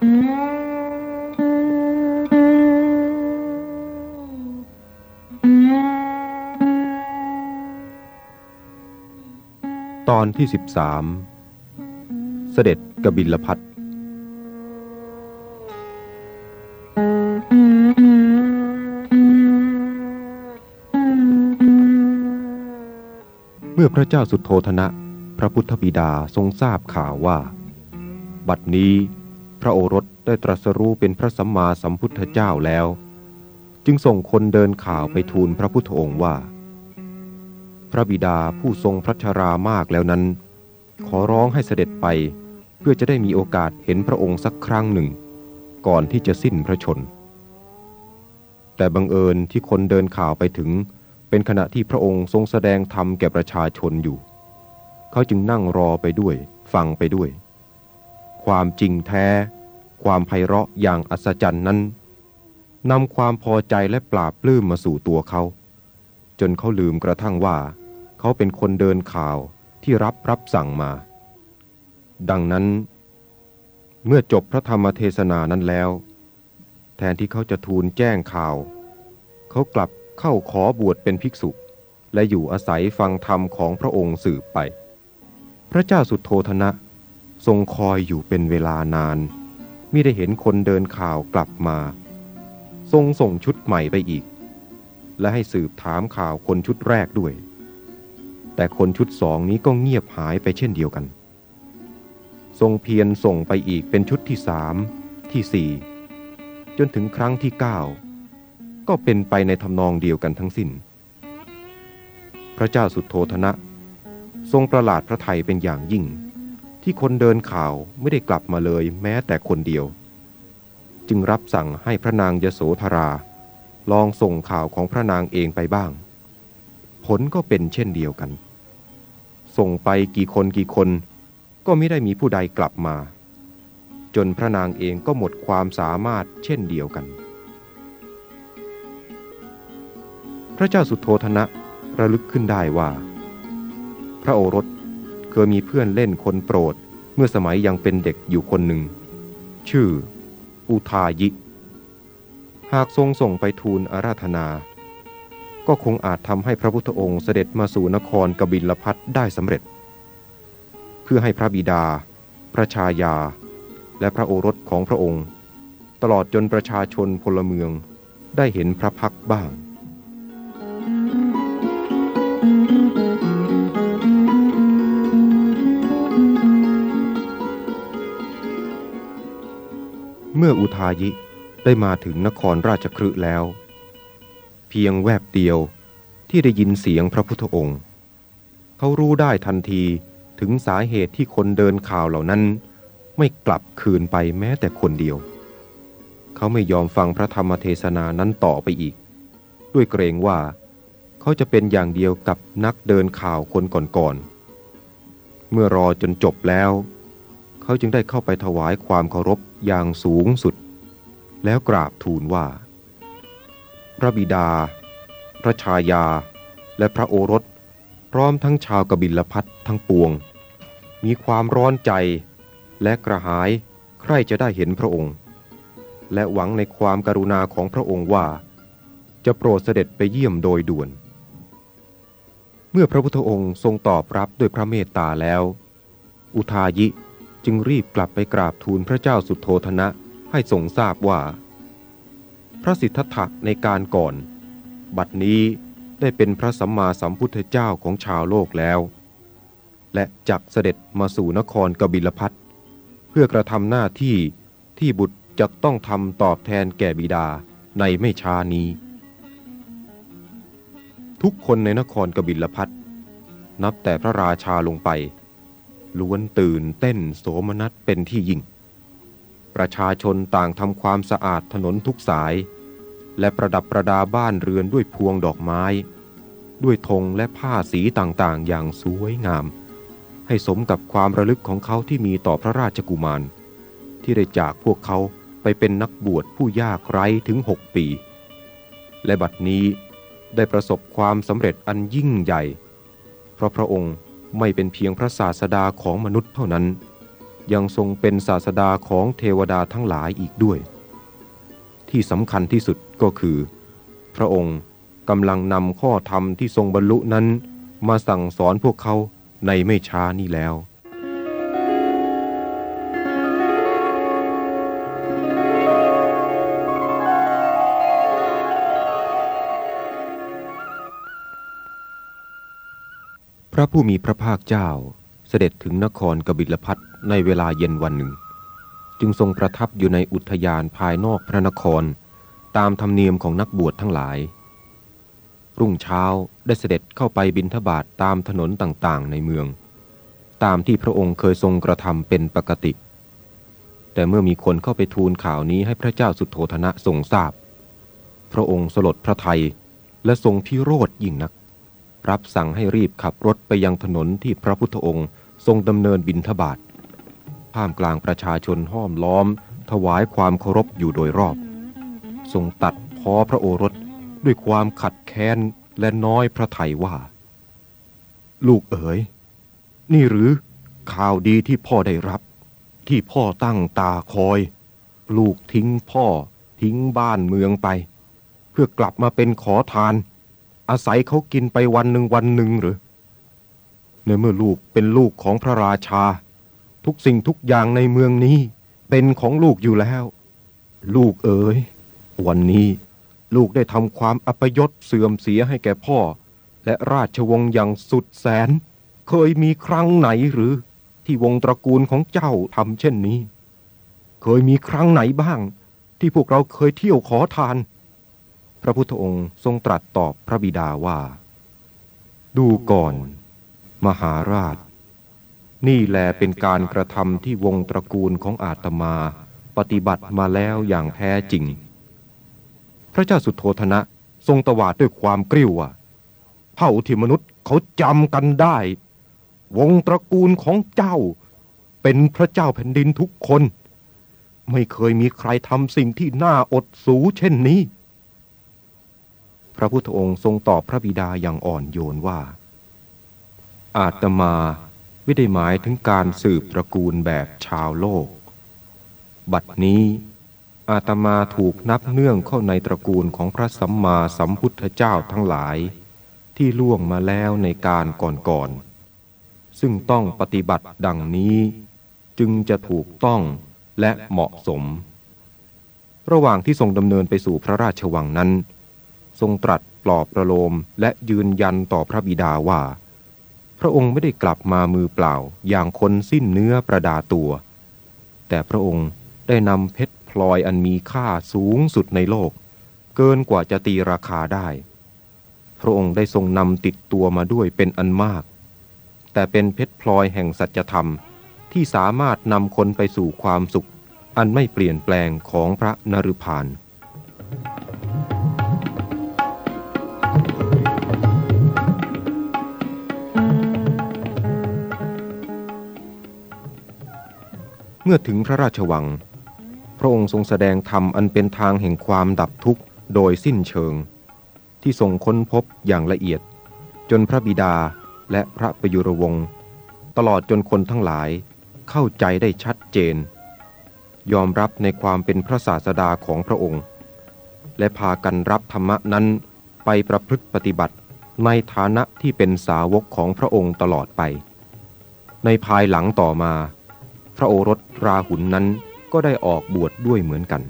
ตอนที่ 13 เสด็จกบิลพัทเมื่อพระเจ้าสุโธธนะ พระพุทธบิดาทรงทราบข่าวว่า บัดนี้ พระโอรสได้ตรัสรู้เป็นพระสัมมาสัมพุทธเจ้าแล้ว จึงส่งคนเดินข่าวไปทูลพระพุทธองค์ว่า พระบิดาผู้ทรงพระชรามากแล้วนั้น ขอร้องให้เสด็จไปเพื่อจะได้มีโอกาสเห็นพระองค์สักครั้งหนึ่ง ก่อนที่จะสิ้นพระชน แต่บังเอิญที่คนเดินข่าวไปถึง เป็นขณะที่พระองค์ทรงแสดงธรรมแก่ประชาชนอยู่ เขาจึงนั่งรอไปด้วย ฟังไปด้วย ความจริงแท้ ความไพเราะอย่างอัศจรรย์นั้นนำความพอใจและปราบปลื้มมาสู่ตัวเขา จนเขาลืมกระทั่งว่า เขาเป็นคนเดินข่าวที่รับรับสั่งมา ดังนั้น เมื่อจบพระธรรมเทศนานั้นแล้ว แทนที่เขาจะทูลแจ้งข่าว เขากลับเข้าขอบวชเป็นภิกษุ และอยู่อาศัยฟังธรรมของพระองค์สืบไป พระเจ้าสุดโทธนะ ทรงคอยอยู่เป็นเวลานานมิได้เห็นคนเดินข่าวกลับมา ทรงส่งชุดใหม่ไปอีก และให้สืบถามข่าวคนชุดแรกด้วย แต่คนชุดสองนี้ก็เงียบหายไปเช่นเดียวกัน ทรงเพียรส่งไปอีกเป็นชุดที่สามที่สี่จนถึงครั้งที่เก้าก็เป็นไปในทำนองเดียวกันทั้งสิ้น พระเจ้าสุดโทธนะ ทรงประหลาดพระไทยเป็นอย่างยิ่ง ที่คนเดินข่าวไม่ได้กลับมาเลยแม้แต่คนเดียว จึงรับสั่งให้พระนางยโสธรา ลองส่งข่าวของพระนางเองไปบ้าง ผลก็เป็นเช่นเดียวกัน ส่งไปกี่คนกี่คน ก็ไม่ได้มีผู้ใดกลับมา จนพระนางเองก็หมดความสามารถเช่นเดียวกัน พระเจ้าสุโธธนะระลึกขึ้นได้ว่า พระโอรส เคยมีเพื่อนเล่นคนโปรด เมื่อสมัยยังเป็นเด็กอยู่คนหนึ่ง ชื่อ อุทายิ หากทรงส่งไปทูลอาราธนา ก็คงอาจทำให้พระพุทธองค์เสด็จมาสู่นครกบิลพัทได้สำเร็จ เพื่อให้พระบิดา พระชายา และพระโอรสของพระองค์ ตลอดจนประชาชนพลเมืองได้เห็นพระพักตร์บ้าง เมื่ออุทายิได้มาถึงนครราชครืแล้ว เพียงแวบเดียวที่ได้ยินเสียงพระพุทธองค์ เขารู้ได้ทันทีถึงสาเหตุที่คนเดินข่าวเหล่านั้น ไม่กลับคืนไปแม้แต่คนเดียว เขาไม่ยอมฟังพระธรรมเทศนานั้นต่อไปอีก ด้วยเกรงว่า เขาจะเป็นอย่างเดียวกับนักเดินข่าวคนก่อนๆเมื่อรอจนจบแล้ว เขาจึงได้เข้าไปถวายความเคารพอย่างสูงสุด แล้วกราบทูลว่า พระบิดา พระชายา และพระโอรส พร้อมทั้งชาวกบิลพัททั้งปวง มีความร้อนใจและกระหายใคร่จะได้เห็นพระองค์ และหวังในความกรุณาของพระองค์ว่า จะโปรดเสด็จไปเยี่ยมโดยด่วน เมื่อพระพุทธองค์ทรงตอบรับด้วยพระเมตตาแล้ว อุทายิ จึงรีบกลับไปกราบทูลพระเจ้าสุโธธนะให้ทรงทราบว่า พระสิทธัตถะในการก่อน บัดนี้ได้เป็นพระสัมมาสัมพุทธเจ้าของชาวโลกแล้ว และจักเสด็จมาสู่นครกบิลพัทเพื่อกระทำหน้าที่ที่บุตรจะต้องทำตอบแทนแก่บิดาในไม่ช้านี้ ทุกคนในนครกบิลพัทนับแต่พระราชาลงไป ล้วนตื่นเต้นโสมนัสเป็นที่ยิ่ง ประชาชนต่างทำความสะอาดถนนทุกสาย และประดับประดาบ้านเรือนด้วยพวงดอกไม้ ด้วยธงและผ้าสีต่างๆ อย่างสวยงาม ให้สมกับความระลึกของเขาที่มีต่อพระราชกุมาร ที่ได้จากพวกเขาไปเป็นนักบวชผู้ยากไร้ถึงหกปี และบัดนี้ได้ประสบความสำเร็จอันยิ่งใหญ่ เพราะพระองค์ ไม่เป็นเพียงพระศาสดาของมนุษย์เท่านั้น ยังทรงเป็นศาสดาของเทวดาทั้งหลายอีกด้วย ที่สำคัญที่สุดก็คือ พระองค์กำลังนำข้อธรรมที่ทรงบรรลุนั้น มาสั่งสอนพวกเขาในไม่ช้านี้แล้ว พระผู้มีพระภาคเจ้าเสด็จถึงนครกบิลพัทในเวลาเย็นวันหนึ่ง จึงทรงประทับอยู่ในอุทยานภายนอกพระนคร ตามธรรมเนียมของนักบวชทั้งหลาย รุ่งเช้าได้เสด็จเข้าไปบินทบาทตามถนนต่างๆในเมือง ตามที่พระองค์เคยทรงกระทำเป็นปกติ แต่เมื่อมีคนเข้าไปทูลข่าวนี้ให้พระเจ้าสุโธธนะทรงทราบ พระองค์สลดพระทัยและทรงพิโรธยิ่งนัก รับสั่งให้รีบขับรถไปยังถนนที่พระพุทธองค์ ทรงดำเนินบินทบาทท่ามกลางประชาชนห้อมล้อม ถวายความเคารพอยู่โดยรอบ ทรงตัดพ้อพระโอรสด้วยความขัดแค้นและน้อยพระทัยว่า ลูกเอ๋ย นี่หรือข่าวดีที่พ่อได้รับ ที่พ่อตั้งตาคอย ลูกทิ้งพ่อทิ้งบ้านเมืองไป เพื่อกลับมาเป็นขอทาน อาศัยเขากินไปวันหนึ่งวันหนึ่งหรือในเมื่อลูกเป็นลูกของพระราชา ทุกสิ่งทุกอย่างในเมืองนี้เป็นของลูกอยู่แล้ว ลูกเอ๋ยวันนี้ลูกได้ทำความอัปยศเสื่อมเสียให้แก่พ่อ และราชวงศ์อย่างสุดแสน เคยมีครั้งไหนหรือ ที่วงตระกูลของเจ้าทำเช่นนี้ เคยมีครั้งไหนบ้าง ที่พวกเราเคยเที่ยวขอทาน พระพุทธองค์ทรงตรัสตอบพระบิดาว่า ดูก่อน มหาราช นี่แลเป็นการกระทำที่วงตระกูลของอาตมา ปฏิบัติมาแล้วอย่างแท้จริง พระเจ้าสุโธธนะ ทรงตวาดด้วยความกริ้วว่าเผ่าที่มนุษย์เขาจำกันได้ วงตระกูลของเจ้า เป็นพระเจ้าแผ่นดินทุกคน ไม่เคยมีใครทำสิ่งที่น่าอดสูเช่นนี้ พระพุทธองค์ทรงตอบพระบิดาอย่างอ่อนโยนว่า อาตมาไม่ได้หมายถึงการสืบตระกูลแบบชาวโลก บัดนี้อาตมาถูกนับเนื่องเข้าในตระกูลของพระสัมมาสัมพุทธเจ้าทั้งหลาย ที่ล่วงมาแล้วในการก่อนๆ ซึ่งต้องปฏิบัติดังนี้จึงจะถูกต้องและเหมาะสม ระหว่างที่ทรงดำเนินไปสู่พระราชวังนั้น ทรงตรัสปลอบประโลมและยืนยันต่อพระบิดาว่า พระองค์ไม่ได้กลับมามือเปล่าอย่างคนสิ้นเนื้อประดาตัว แต่พระองค์ได้นำเพชรพลอยอันมีค่าสูงสุดในโลก เกินกว่าจะตีราคาได้ พระองค์ได้ทรงนำติดตัวมาด้วยเป็นอันมาก แต่เป็นเพชรพลอยแห่งสัจธรรมที่สามารถนำคนไปสู่ความสุข อันไม่เปลี่ยนแปลงของพระนรุพาน เมื่อถึงพระราชวัง พระองค์ทรงแสดงธรรมอันเป็นทางแห่งความดับทุกข์โดยสิ้นเชิง ที่ทรงค้นพบอย่างละเอียด จนพระบิดาและพระประยุรวงศ์ตลอดจนคนทั้งหลายเข้าใจได้ชัดเจน ยอมรับในความเป็นพระศาสดาของพระองค์ และพากันรับธรรมะนั้นไปประพฤติปฏิบัติในฐานะที่เป็นสาวกของพระองค์ตลอดไป ในภายหลังต่อมา พระโอรสราหุลนนั้นก็ได้ออกบวชดด้วยเหมือนกัน